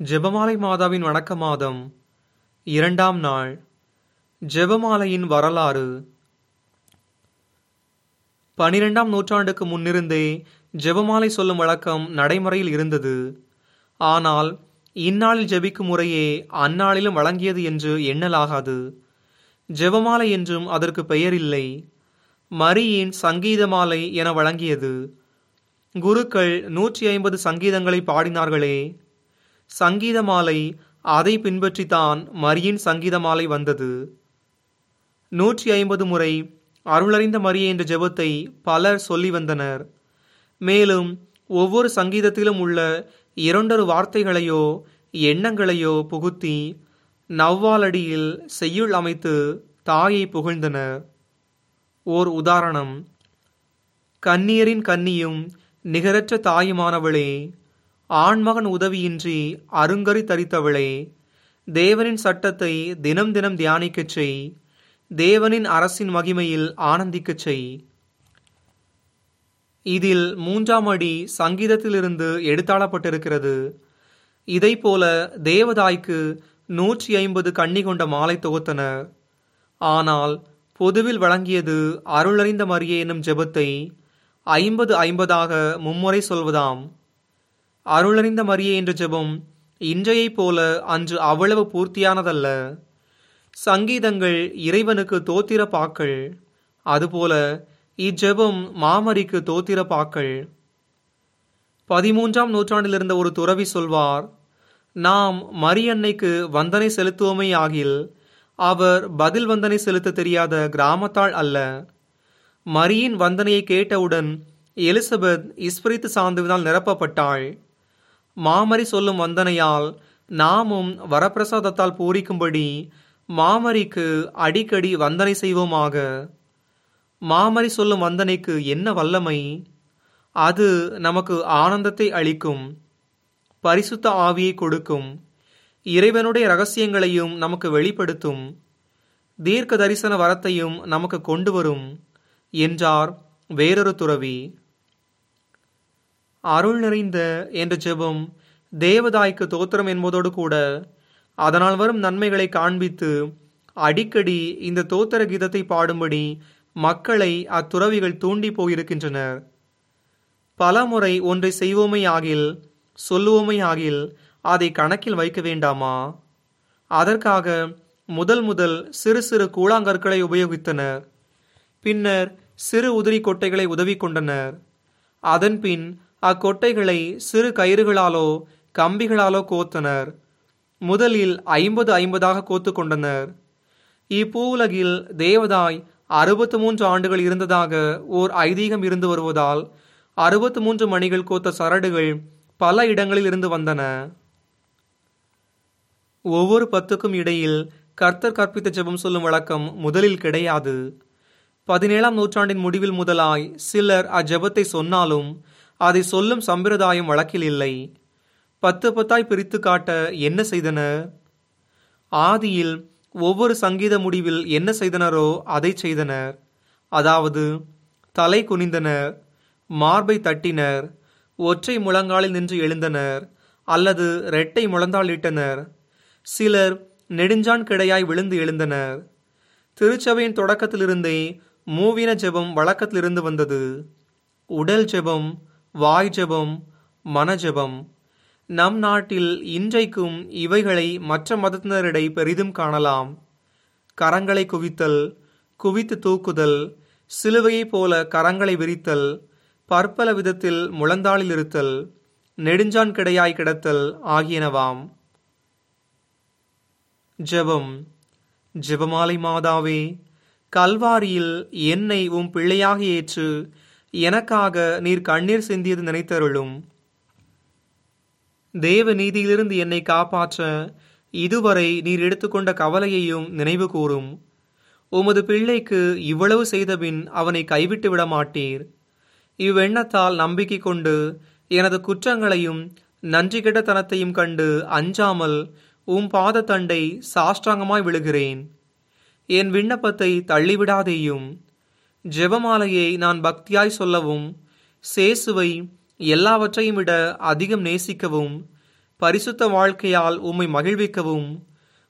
ஜெபமாலை மாதாவின் வணக்க மாதம் இரண்டாம் நாள். ஜெபமாலையின் வரலாறு. பனிரெண்டாம் நூற்றாண்டுக்கு முன்னிருந்தே ஜெபமாலை சொல்லும் வழக்கம் நடைமுறையில் இருந்தது. ஆனால் இந்நாளில் ஜெபிக்கும் முறையே அந்நாளிலும் வழங்கியது என்று எண்ணலாகாது. ஜெபமாலை என்றும் அதற்கு பெயர் இல்லை. மரியின் சங்கீதமாலை என வழங்கியது. குருக்கள் நூற்றி ஐம்பது சங்கீதங்களை பாடினார்களே சங்கீதமாலை அதை பின்பற்றித்தான் மரியின் சங்கீதமாலை வந்தது. நூற்றி ஐம்பது முறை அருளறிந்த மரியே என்ற ஜெபத்தை பலர் சொல்லி வந்தனர். மேலும் ஒவ்வொரு சங்கீதத்திலும் உள்ள இரண்டொரு வார்த்தைகளையோ எண்ணங்களையோ புகுத்தி நவ்வாலடியில் செய்யுள் அமைத்து தாயை புகழ்ந்தனர். ஓர் உதாரணம். கன்னியரின் கன்னியும் நிகரற்ற தாயுமானவளே ஆண்மகன் உதவியின்றி அருங்கறி தரித்தவளே தேவனின் சட்டத்தை தினம் தினம் தியானிக்கச் செய் தேவனின் அரசின் மகிமையில் ஆனந்திக்கச் செய். இதில் மூன்றாம் அடி சங்கீதத்திலிருந்து எடுத்தாளப்பட்டிருக்கிறது. இதைப்போல தேவதாய்க்கு நூற்றி ஐம்பது கண்ணி கொண்ட மாலை தொகுத்தனர். ஆனால் பொதுவில் வழங்கியது அருளறிந்த மரியே என்னும் ஜெபத்தை ஐம்பது ஐம்பதாக மும்முறை சொல்வதாம். அருளறிந்த மரியே என்ற ஜெபம் இன்றையைப் போல அன்று அவ்வளவு பூர்த்தியானதல்ல. சங்கீதங்கள் இறைவனுக்கு தோத்திர பாக்கள். அதுபோல இஜெபம் மாமரிக்கு தோத்திர பாக்கள். பதிமூன்றாம் நூற்றாண்டில் இருந்த ஒரு துறவி சொல்வார் நாம் மரியன்னைக்கு வந்தனை செலுத்துவோமே ஆகில் அவர் பதில் வந்தனை செலுத்த தெரியாத கிராமத்தாள் அல்ல. மரியின் வந்தனையை கேட்டவுடன் எலிசபெத் இஸ்பிரித்து சார்ந்துவினால் நிரப்பப்பட்டாள். மாமரி சொல்லும் வந்தனையால் நாமும் வரப்பிரசாதத்தால் பூரிக்கும்படி மாமரிக்கு அடிக்கடி வந்தனை செய்வோமாக. மாமரி சொல்லும் வந்தனைக்கு என்ன வல்லமை? அது நமக்கு ஆனந்தத்தை அளிக்கும் பரிசுத்த ஆவியை கொடுக்கும் இறைவனுடைய ரகசியங்களையும் நமக்கு வெளிப்படுத்தும் தீர்க்க தரிசன வரத்தையும் நமக்கு கொண்டு வரும் என்றார் வேறொரு துறவி. அருள் நிறைந்த என்ற ஜெபம் தேவதாய்க்கு தோத்திரம் என்பதோடு கூட அதனால் வரும் நன்மைகளை காண்பித்து அடிக்கடி இந்த தோத்திர கீதத்தை பாடும்படி மக்களை அத்துறவிகள் தூண்டி போயிருக்கின்றனர். பல முறை ஒன்றை செய்வோமை ஆகில் சொல்லுவோமை ஆகில் அதை கணக்கில் வைக்க வேண்டாமா? அதற்காக முதல் முதல் சிறு சிறு கூழாங்கற்களை உபயோகித்தனர். பின்னர் சிறு உதிரி கொட்டைகளை உதவி கொண்டனர். அதன்பின் அக்கொட்டைகளை சிறு கயிறுகளாலோ கம்பிகளாலோ கோத்தனர். முதலில் ஐம்பது ஐம்பதாக கோத்து கொண்டனர். இப்பூவுலகில் தேவதாய் அறுபத்து மூன்று ஆண்டுகள் இருந்ததாக ஓர் ஐதீகம் இருந்து வருவதால் அறுபத்து மூன்று மணிகள் கோத்த சரடுகள் பல இடங்களில் இருந்து வந்தன. ஒவ்வொரு பத்துக்கும் இடையில் கர்த்தர் கற்பித்த ஜெபம் சொல்லும் வழக்கம் முதலில் கிடையாது. பதினேழாம் நூற்றாண்டின் முடிவில் முதலாய் சிலர் அஜெபத்தை சொன்னாலும் அதை சொல்லும் சம்பிரதாயம் வழக்கில் இல்லை. பத்து பத்தாய் பிரித்து காட்ட என்ன செய்தனர் ஆதியில் ஒவ்வொரு சங்கீத முடிவில் என்ன செய்தனரோ அதை செய்தனர். அதாவது தலை குனிந்தனர் மார்பை தட்டினர் ஒற்றை முழங்காலில் நின்று எழுந்தனர் அல்லது இரட்டை முழந்தாளிட்டனர் சிலர் நெடுஞ்சான் கிடையாய் விழுந்து எழுந்தனர். திருச்சபையின் தொடக்கத்திலிருந்தே மூவின ஜெபம் வழக்கத்திலிருந்து வந்தது. உடல் ஜெபம் வாய் ஜெபம் மன ஜெபம் நம் நாட்டில் இன்றைக்கும் இவைகளை மற்ற மதத்தினரிடை பெரிதும் காணலாம். கரங்களை குவித்தல் குவித்து தூக்குதல் சிலுவையைப் போல கரங்களை விரித்தல் பற்பல விதத்தில் முழந்தாளில் இருத்தல் நெடுஞ்சான் கிடையாய் கிடத்தல் ஆகியனவாம். ஜெபம். ஜெபமாலை மாதாவே கல்வாரியில் என்னை உம் பிள்ளையாக ஏற்று எனக்காக நீர் கண்ணீர் சிந்தியது நினைத்தருளும். தேவ நீதியிலிருந்து என்னை காப்பாற்ற இதுவரை நீர் எடுத்துக்கொண்ட கவலையையும் நினைவு கூறும். உமது பிள்ளைக்கு இவ்வளவு செய்தபின் அவனை கைவிட்டு விட மாட்டீர் இவ்வெண்ணத்தால் நம்பிக்கை கொண்டு எனது குற்றங்களையும் நன்றி கெட்டத்தனத்தையும் கண்டு அஞ்சாமல் உம் பாதத்தண்டை சாஷ்டாங்கமாய் விழுகிறேன். என் விண்ணப்பத்தை தள்ளிவிடாதேயும். ஜெபமாலையை நான் பக்தியாய் சொல்லவும் சேசுவை எல்லாவற்றையும் விட அதிகம் நேசிக்கவும் பரிசுத்த வாழ்க்கையால் உம்மை மகிழ்விக்கவும்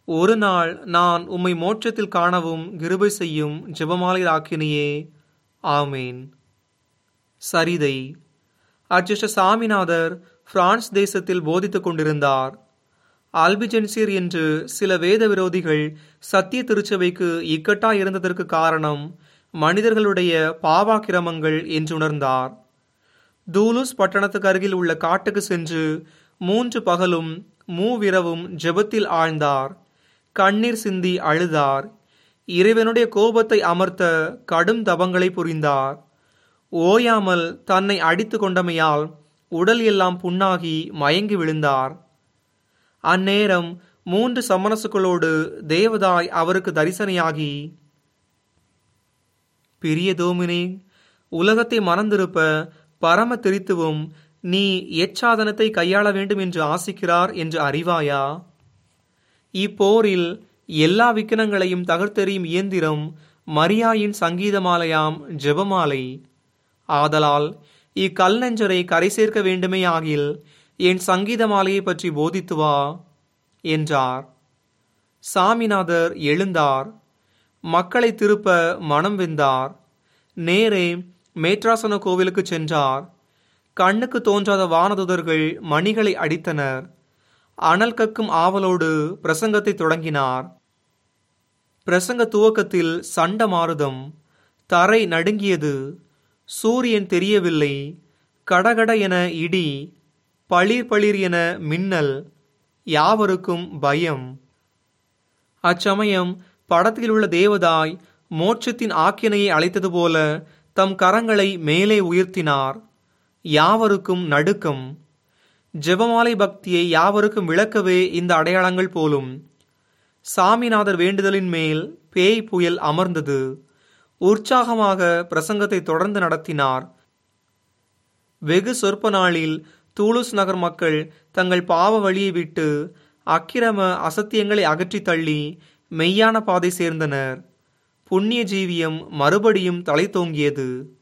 ஒரு நாள் நான் உம்மை மோட்சத்தில் காணவும் கிருபை செய்யும் ஜெபமாலை ராக்கினியே ஆமேன். சரிதை அர்ஜிஷ்ட சாமிநாதர் பிரான்ஸ் தேசத்தில் போதித்துக் கொண்டிருந்தார். ஆல்பிஜென்சியர் என்று சில வேத விரோதிகள் சத்திய திருச்சபைக்கு இக்கட்டா இருந்ததற்கு காரணம் மனிதர்களுடைய பாவாக்கிரமங்கள் என்றுணர்ந்தார். தூலுஸ் பட்டணத்துக்கு அருகில் உள்ள காட்டுக்கு சென்று மூன்று பகலும் மூவிரவும் ஜெபத்தில் ஆழ்ந்தார். கண்ணீர் சிந்தி அழுதார். இறைவனுடைய கோபத்தை அமர்த்த கடும் தபங்களை புரிந்தார். ஓயாமல் தன்னை அடித்து கொண்டமையால் உடல் எல்லாம் புண்ணாகி மயங்கி விழுந்தார். அந்நேரம் மூன்று சமணசுக்களோடு தேவதாய் அவருக்கு தரிசனையாகி பிரிய தோமினே உலகத்தை மறந்திருப்ப பரம திரித்துவும் நீ எச்சாதனத்தை கையாள வேண்டும் என்று ஆசிக்கிறார் என்று அறிவாயா? இப்போரில் எல்லா விக்கினங்களையும் தகர்த்தெறியும் இயந்திரம் மரியாயின் சங்கீதமாலையாம் ஜெபமாலை. ஆதலால் இக்கல் நெஞ்சரை கரை சேர்க்க வேண்டுமே ஆகில் என் சங்கீதமாலையை பற்றி போதித்து வா என்றார். சாமிநாதர் எழுந்தார். மக்களை திருப்ப மனம் வெந்தார். நேரே மேட்ராசன கோவிலுக்கு சென்றார். கண்ணுக்கு தோன்றாத வானதுதர்கள் மணிகளை அடித்தனர். அனல் கக்கும் ஆவலோடு பிரசங்கத்தை தொடங்கினார். பிரசங்க துவக்கத்தில் சண்ட மாறுதம். தரை நடுங்கியது. சூரியன் தெரியவில்லை. கடகட என இடி. பளிர் பளிர் என மின்னல். யாவருக்கும் பயம். அச்சமயம் படத்தில் உள்ள தேவதாய் மோட்சத்தின் ஆக்கினையை அழைத்தது போல தம் கரங்களை மேலே உயர்த்தினார். யாவருக்கும் நடுக்கம். ஜெபமாலை பக்தியை யாவருக்கும் விளக்கவே இந்த அடையாளங்கள் போலும். சாமிநாதர் வேண்டுதலின் மேல் பேய் புயல் அமர்ந்தது. உற்சாகமாக பிரசங்கத்தை தொடர்ந்து நடத்தினார். வெகு சொற்ப நாளில் தூலுஸ் நகர் மக்கள் தங்கள் பாவ வழியை விட்டு அக்கிரம அசத்தியங்களை அகற்றி தள்ளி மெய்யான பாதை சேர்ந்தனர். புண்ணிய ஜீவியம் மறுபடியும் தலை தோங்கியது.